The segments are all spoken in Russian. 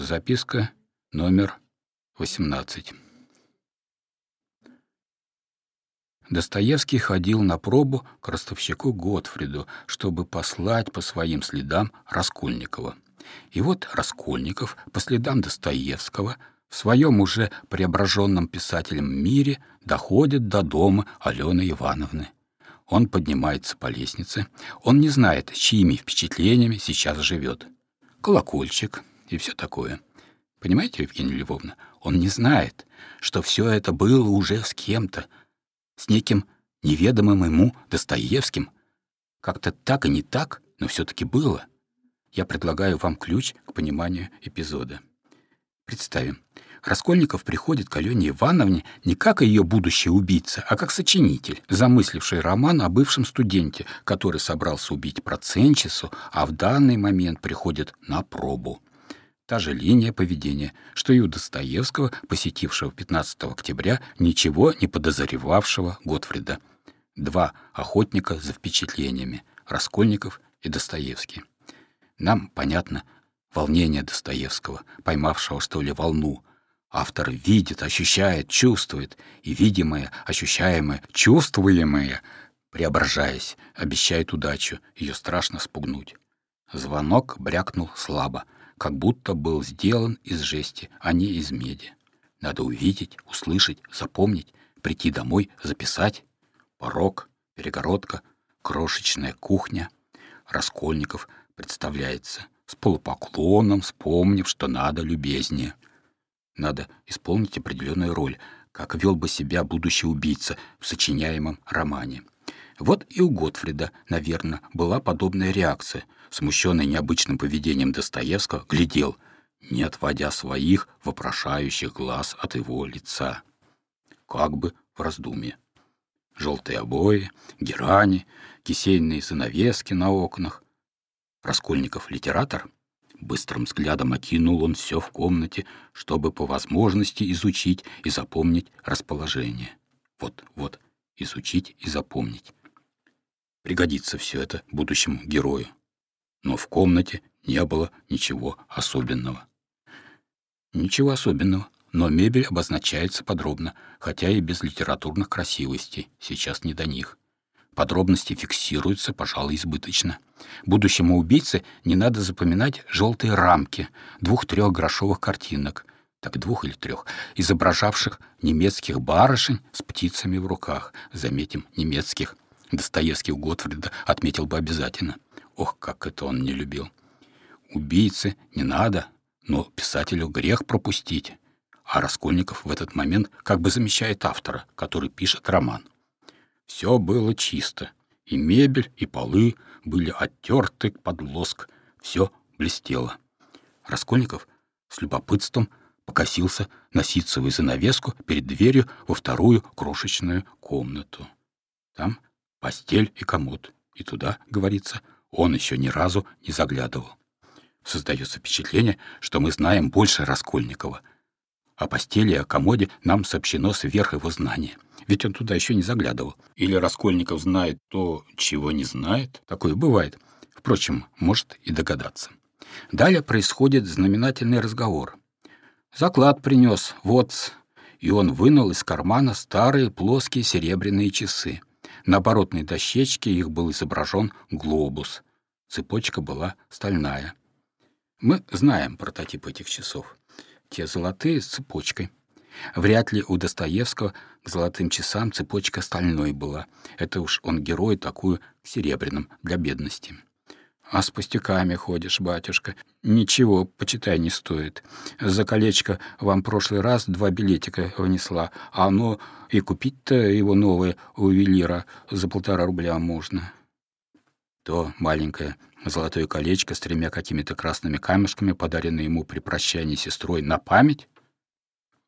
Записка номер 18. Достоевский ходил на пробу к ростовщику Готфриду, чтобы послать по своим следам Раскольникова. И вот Раскольников по следам Достоевского в своем уже преображенном писателем мире доходит до дома Алены Ивановны. Он поднимается по лестнице, он не знает, чьими впечатлениями сейчас живет. Колокольчик, и все такое. Понимаете, Евгения Львовна, он не знает, что все это было уже с кем-то, с неким неведомым ему Достоевским. Как-то так и не так, но все таки было. Я предлагаю вам ключ к пониманию эпизода. Представим, Раскольников приходит к Алене Ивановне не как ее будущий убийца, а как сочинитель, замысливший роман о бывшем студенте, который собрался убить проценчесу, а в данный момент приходит на пробу. Та же линия поведения, что и у Достоевского, посетившего 15 октября ничего не подозревавшего Готфрида. Два охотника за впечатлениями — Раскольников и Достоевский. Нам понятно волнение Достоевского, поймавшего, что ли, волну. Автор видит, ощущает, чувствует, и видимое, ощущаемое, чувствуемое, преображаясь, обещает удачу, ее страшно спугнуть. Звонок брякнул слабо — как будто был сделан из жести, а не из меди. Надо увидеть, услышать, запомнить, прийти домой, записать. Порог, перегородка, крошечная кухня. Раскольников представляется с полупоклоном, вспомнив, что надо любезнее. Надо исполнить определенную роль, как вел бы себя будущий убийца в сочиняемом романе. Вот и у Готфрида, наверное, была подобная реакция — смущенный необычным поведением Достоевского, глядел, не отводя своих вопрошающих глаз от его лица. Как бы в раздумье. Желтые обои, герани, кисейные занавески на окнах. Раскольников литератор? Быстрым взглядом окинул он все в комнате, чтобы по возможности изучить и запомнить расположение. Вот, вот, изучить и запомнить. Пригодится все это будущему герою но в комнате не было ничего особенного. Ничего особенного, но мебель обозначается подробно, хотя и без литературных красивостей, сейчас не до них. Подробности фиксируются, пожалуй, избыточно. Будущему убийце не надо запоминать желтые рамки двух-трех грошовых картинок, так двух или трех, изображавших немецких барышень с птицами в руках. Заметим, немецких. Достоевский у Готфрида отметил бы обязательно — Ох, как это он не любил. Убийцы не надо, но писателю грех пропустить. А Раскольников в этот момент как бы замещает автора, который пишет роман. Все было чисто. И мебель, и полы были оттерты под лоск. Все блестело. Раскольников с любопытством покосился на ситцевую занавеску перед дверью во вторую крошечную комнату. Там постель и комод, и туда, говорится, он еще ни разу не заглядывал. Создается впечатление, что мы знаем больше Раскольникова. О постели и о комоде нам сообщено сверх его знания. Ведь он туда еще не заглядывал. Или Раскольников знает то, чего не знает. Такое бывает. Впрочем, может и догадаться. Далее происходит знаменательный разговор. Заклад принес, вот, и он вынул из кармана старые плоские серебряные часы. На оборотной дощечке их был изображен глобус. Цепочка была стальная. Мы знаем прототип этих часов. Те золотые с цепочкой. Вряд ли у Достоевского к золотым часам цепочка стальной была. Это уж он герой такую к серебряным для бедности. А с пустяками ходишь, батюшка. Ничего, почитай, не стоит. За колечко вам прошлый раз два билетика внесла, а оно и купить-то его новое у ювелира за полтора рубля можно. То маленькое золотое колечко с тремя какими-то красными камешками, подаренное ему при прощании сестрой на память,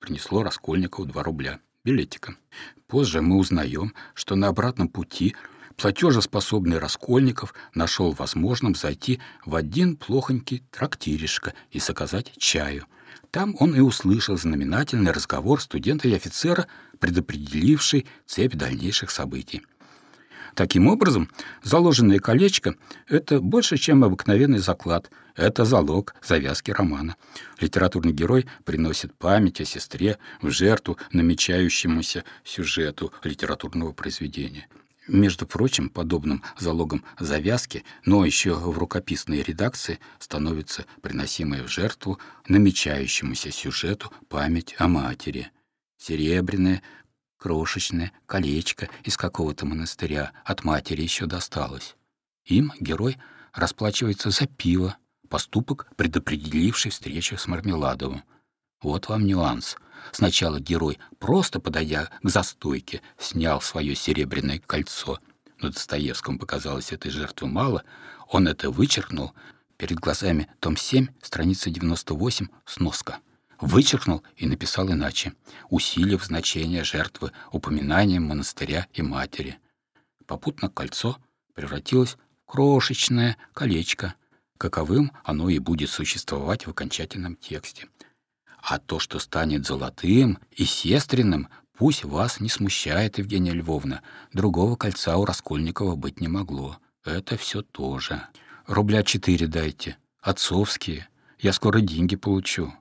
принесло Раскольникову два рубля билетика. Позже мы узнаем, что на обратном пути платежеспособный Раскольников нашел возможным зайти в один плохонький трактиришко и заказать чаю. Там он и услышал знаменательный разговор студента и офицера, предопределивший цепь дальнейших событий. Таким образом, заложенное колечко — это больше, чем обыкновенный заклад. Это залог завязки романа. Литературный герой приносит память о сестре в жертву намечающемуся сюжету литературного произведения. Между прочим, подобным залогом завязки, но еще в рукописной редакции становится приносимая в жертву намечающемуся сюжету память о матери. Серебряное, крошечное колечко из какого-то монастыря от матери еще досталось. Им герой расплачивается за пиво, поступок, предопределивший встречу с Мармеладовым. Вот вам нюанс. Сначала герой, просто подойдя к застойке, снял свое серебряное кольцо. Но Достоевскому показалось этой жертвы мало. Он это вычеркнул. Перед глазами том 7, страница 98, сноска. Вычеркнул и написал иначе, усилив значение жертвы упоминанием монастыря и матери. Попутно кольцо превратилось в крошечное колечко, каковым оно и будет существовать в окончательном тексте. А то, что станет золотым и сестренным, пусть вас не смущает, Евгения Львовна. Другого кольца у Раскольникова быть не могло. Это все тоже. Рубля четыре дайте. Отцовские. Я скоро деньги получу.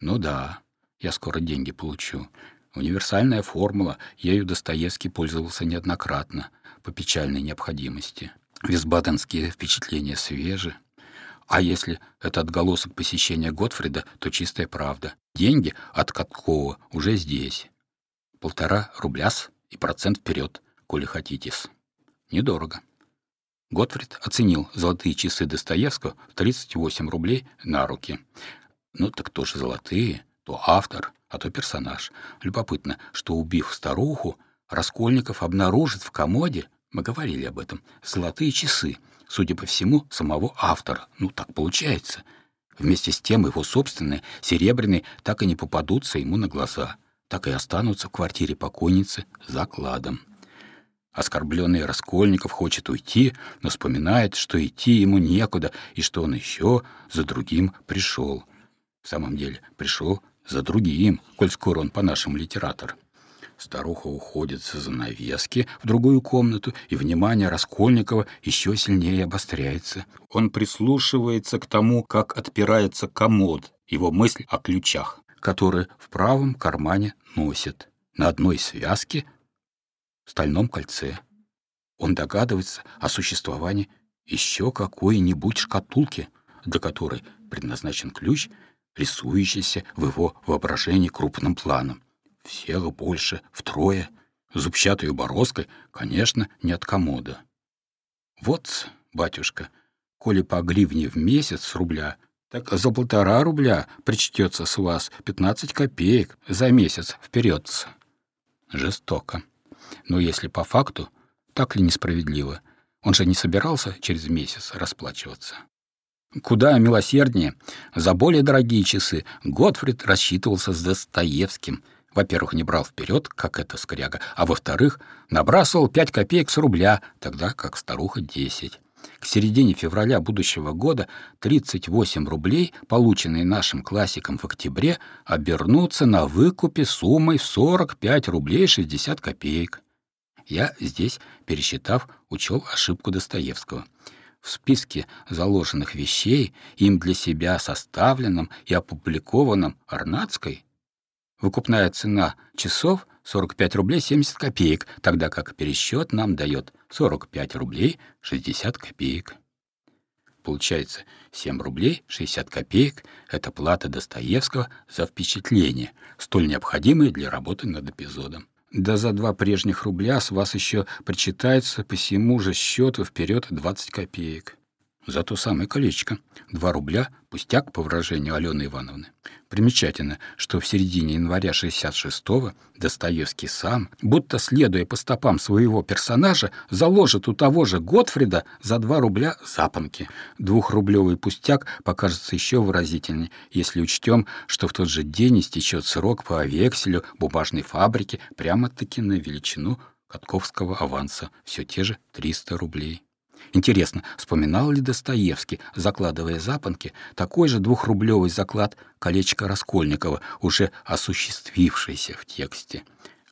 Ну да, я скоро деньги получу. Универсальная формула, ею Достоевский пользовался неоднократно, по печальной необходимости. Висбаденские впечатления свежи, а если это отголосок посещения Готфрида, то чистая правда. Деньги от Каткова уже здесь. Полтора рубля-с и процент вперед, коли хотите-с. Недорого. Готфрид оценил золотые часы Достоевского в 38 рублей на руки. Ну так тоже золотые, то автор, а то персонаж. Любопытно, что, убив старуху, Раскольников обнаружит в комоде, мы говорили об этом, золотые часы — судя по всему, самого автора. Ну, так получается. Вместе с тем его собственные, серебряные, так и не попадутся ему на глаза, так и останутся в квартире покойницы закладом. Оскорбленный Раскольников хочет уйти, но вспоминает, что идти ему некуда и что он еще за другим пришел. В самом деле, пришел за другим, коль скоро он по-нашему литератор. Старуха уходит за занавески в другую комнату, и внимание Раскольникова еще сильнее обостряется. Он прислушивается к тому, как отпирается комод, его мысль о ключах, которые в правом кармане носит. На одной связке в стальном кольце. Он догадывается о существовании еще какой-нибудь шкатулки, для которой предназначен ключ, рисующийся в его воображении крупным планом. Всех больше, втрое, зубчатой бороздкой, конечно, не от комода. Вот, батюшка, коли по гривне в месяц с рубля, так за полтора рубля причтется с вас пятнадцать копеек за месяц вперед. Жестоко. Но если по факту, так ли несправедливо? Он же не собирался через месяц расплачиваться. Куда милосерднее, за более дорогие часы Готфрид рассчитывался с Достоевским — во-первых, не брал вперед, как эта скряга, а во-вторых, набрасывал пять копеек с рубля, тогда как старуха десять. К середине февраля будущего года 38 рублей, полученные нашим классиком в октябре, обернутся на выкупе суммой в 45 рублей 60 копеек. Я здесь, пересчитав, учел ошибку Достоевского. В списке заложенных вещей, им для себя составленном и опубликованном Арнацкой, Выкупная цена часов 45 рублей 70 копеек, тогда как пересчет нам дает 45 рублей 60 копеек. Получается, 7 рублей 60 копеек — это плата Достоевского за впечатление, столь необходимое для работы над эпизодом. Да за два прежних рубля с вас еще причитается по всему же счету вперед 20 копеек. За то самое колечко. Два рубля — пустяк, по выражению Алены Ивановны. Примечательно, что в середине января 66-го Достоевский сам, будто следуя по стопам своего персонажа, заложит у того же Готфрида за два рубля запонки. Двухрублевый пустяк покажется еще выразительнее, если учтем, что в тот же день истечет срок по векселю бумажной фабрики прямо-таки на величину Катковского аванса, все те же 300 рублей. Интересно, вспоминал ли Достоевский, закладывая запонки, такой же двухрублевый заклад колечка Раскольникова, уже осуществившийся в тексте?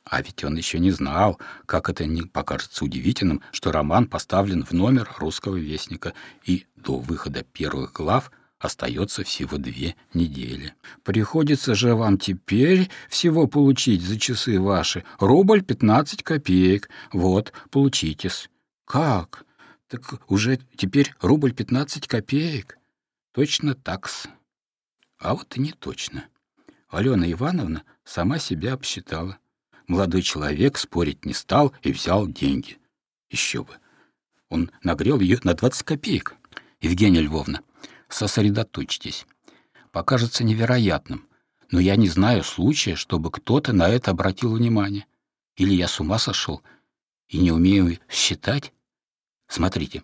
А ведь он еще не знал, как это не покажется удивительным, что роман поставлен в номер русского вестника, и до выхода первых глав остается всего две недели. Приходится же вам теперь всего получить за часы ваши рубль пятнадцать копеек. Вот, получитесь. Как? Так уже теперь рубль пятнадцать копеек? Точно такс. А вот и не точно. Алена Ивановна сама себя обсчитала. Молодой человек спорить не стал и взял деньги. Еще бы. Он нагрел ее на 20 копеек. Евгения Львовна, сосредоточьтесь. Покажется невероятным, но я не знаю случая, чтобы кто-то на это обратил внимание. Или я с ума сошел и не умею считать? Смотрите,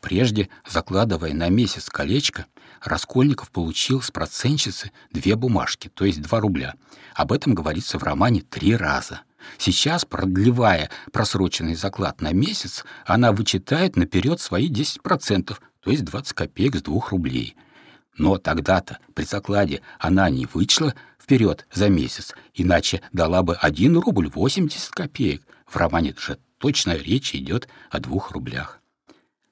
прежде закладывая на месяц колечко, Раскольников получил с процентщицы две бумажки, то есть два рубля. Об этом говорится в романе три раза. Сейчас, продлевая просроченный заклад на месяц, она вычитает наперед свои 10%, то есть 20 копеек с двух рублей. Но тогда-то при закладе она не вычла вперед за месяц, иначе дала бы 1 рубль 80 копеек. В романе же точно речь идет о двух рублях.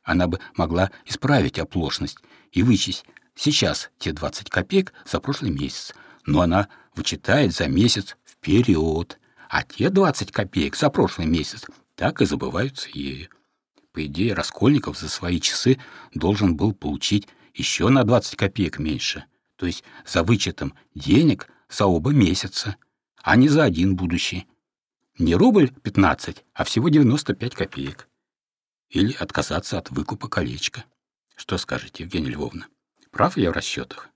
Она бы могла исправить оплошность и вычесть Сейчас те 20 копеек за прошлый месяц, но она вычитает за месяц вперед, а те 20 копеек за прошлый месяц так и забываются ею. По идее, Раскольников за свои часы должен был получить еще на 20 копеек меньше, то есть за вычетом денег за оба месяца, а не за один будущий. Не рубль 15, а всего 95 копеек. Или отказаться от выкупа колечка. Что скажете, Евгения Львовна? Прав я в расчетах?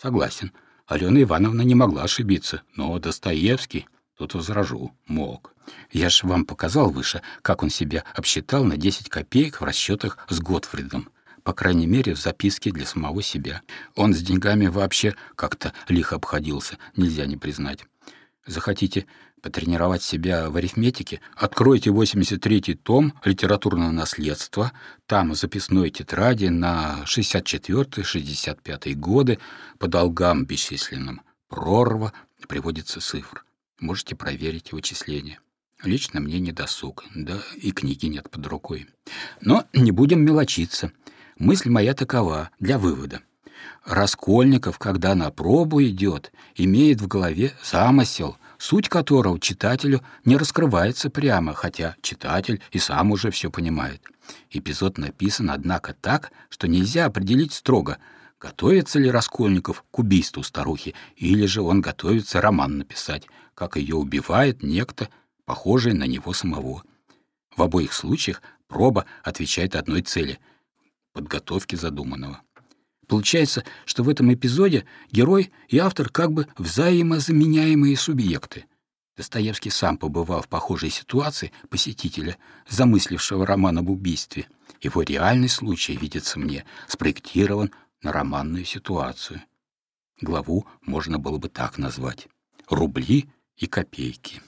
Согласен. Алена Ивановна не могла ошибиться, но Достоевский, тут возражу, мог. Я ж вам показал выше, как он себя обсчитал на 10 копеек в расчетах с Готфридом. По крайней мере, в записке для самого себя. Он с деньгами вообще как-то лихо обходился, нельзя не признать. Захотите потренировать себя в арифметике, откройте 83-й том «Литературное наследство», там записной тетради на 64-65 годы по долгам бесчисленным. Прорва приводится цифр. Можете проверить вычисления. Лично мне не досуг, да и книги нет под рукой. Но не будем мелочиться. Мысль моя такова для вывода. Раскольников, когда на пробу идет, имеет в голове замысел — суть которого читателю не раскрывается прямо, хотя читатель и сам уже все понимает. Эпизод написан, однако, так, что нельзя определить строго, готовится ли Раскольников к убийству старухи, или же он готовится роман написать, как ее убивает некто, похожий на него самого. В обоих случаях проба отвечает одной цели — подготовке задуманного. Получается, что в этом эпизоде герой и автор как бы взаимозаменяемые субъекты. Достоевский сам побывал в похожей ситуации посетителя, замыслившего роман об убийстве. Его реальный случай, видится мне, спроектирован на романную ситуацию. Главу можно было бы так назвать «Рубли и копейки».